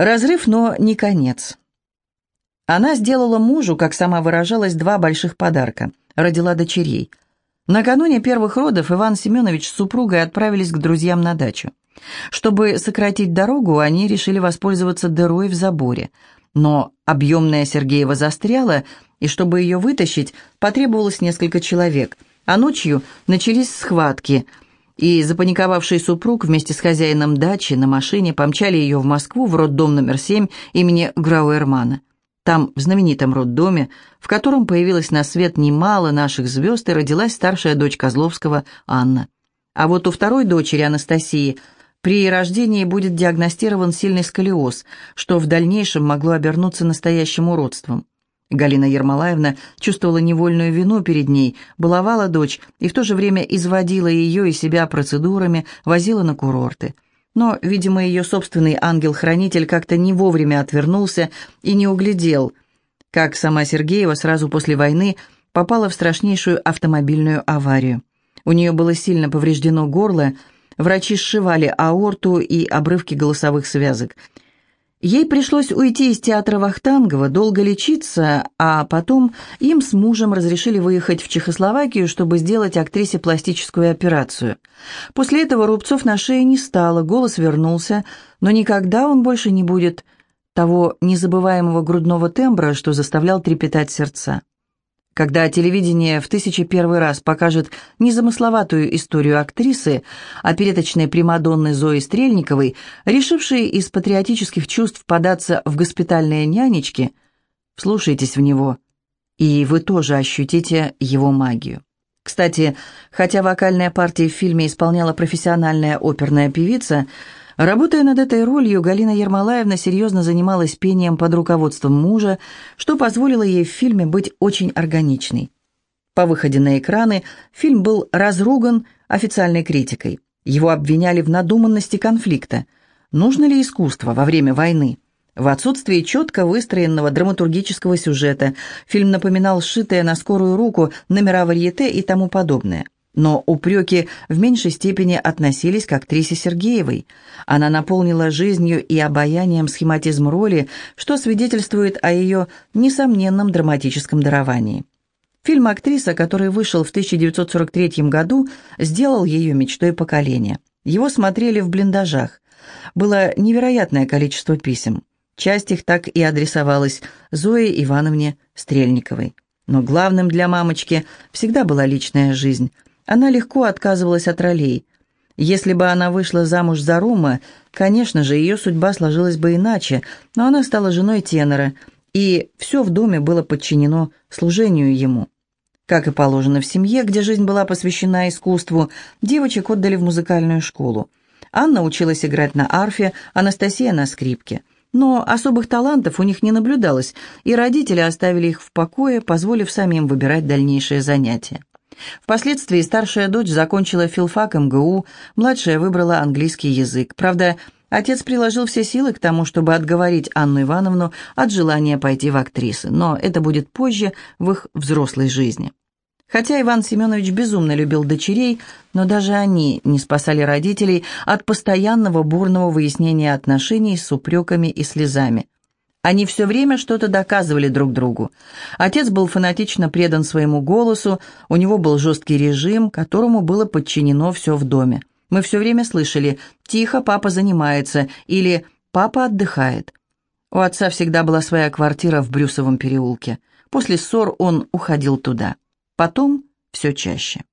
Разрыв, но не конец. Она сделала мужу, как сама выражалась, два больших подарка. Родила дочерей. Накануне первых родов Иван Семенович с супругой отправились к друзьям на дачу. Чтобы сократить дорогу, они решили воспользоваться дырой в заборе. Но объемная Сергеева застряла, и чтобы ее вытащить, потребовалось несколько человек. А ночью начались схватки, и запаниковавший супруг вместе с хозяином дачи на машине помчали ее в Москву в роддом номер 7 имени Грауэрмана. Там, в знаменитом роддоме, в котором появилось на свет немало наших звезд, и родилась старшая дочь Козловского, Анна. А вот у второй дочери, Анастасии, при рождении будет диагностирован сильный сколиоз, что в дальнейшем могло обернуться настоящим уродством. Галина Ермолаевна чувствовала невольную вину перед ней, баловала дочь и в то же время изводила ее и себя процедурами, возила на курорты – но, видимо, ее собственный ангел-хранитель как-то не вовремя отвернулся и не углядел, как сама Сергеева сразу после войны попала в страшнейшую автомобильную аварию. У нее было сильно повреждено горло, врачи сшивали аорту и обрывки голосовых связок – Ей пришлось уйти из театра Вахтангова, долго лечиться, а потом им с мужем разрешили выехать в Чехословакию, чтобы сделать актрисе пластическую операцию. После этого рубцов на шее не стало, голос вернулся, но никогда он больше не будет того незабываемого грудного тембра, что заставлял трепетать сердца. Когда телевидение в тысячи первый раз покажет незамысловатую историю актрисы, опереточной Примадонны Зои Стрельниковой, решившей из патриотических чувств податься в госпитальные нянечки, вслушайтесь в него, и вы тоже ощутите его магию. Кстати, хотя вокальная партия в фильме исполняла профессиональная оперная певица – Работая над этой ролью, Галина Ермолаевна серьезно занималась пением под руководством мужа, что позволило ей в фильме быть очень органичной. По выходе на экраны фильм был разруган официальной критикой. Его обвиняли в надуманности конфликта. Нужно ли искусство во время войны? В отсутствии четко выстроенного драматургического сюжета фильм напоминал сшитые на скорую руку номера варьете и тому подобное – но упреки в меньшей степени относились к актрисе Сергеевой. Она наполнила жизнью и обаянием схематизм роли, что свидетельствует о ее несомненном драматическом даровании. Фильм «Актриса», который вышел в 1943 году, сделал ее мечтой поколения. Его смотрели в блиндажах. Было невероятное количество писем. Часть их так и адресовалась Зое Ивановне Стрельниковой. Но главным для мамочки всегда была личная жизнь – она легко отказывалась от ролей. Если бы она вышла замуж за Рома, конечно же, ее судьба сложилась бы иначе, но она стала женой тенора, и все в доме было подчинено служению ему. Как и положено в семье, где жизнь была посвящена искусству, девочек отдали в музыкальную школу. Анна училась играть на арфе, Анастасия на скрипке. Но особых талантов у них не наблюдалось, и родители оставили их в покое, позволив самим выбирать дальнейшие занятия. Впоследствии старшая дочь закончила филфак МГУ, младшая выбрала английский язык. Правда, отец приложил все силы к тому, чтобы отговорить Анну Ивановну от желания пойти в актрисы, но это будет позже в их взрослой жизни. Хотя Иван Семенович безумно любил дочерей, но даже они не спасали родителей от постоянного бурного выяснения отношений с упреками и слезами. Они все время что-то доказывали друг другу. Отец был фанатично предан своему голосу, у него был жесткий режим, которому было подчинено все в доме. Мы все время слышали «тихо, папа занимается» или «папа отдыхает». У отца всегда была своя квартира в Брюсовом переулке. После ссор он уходил туда. Потом все чаще.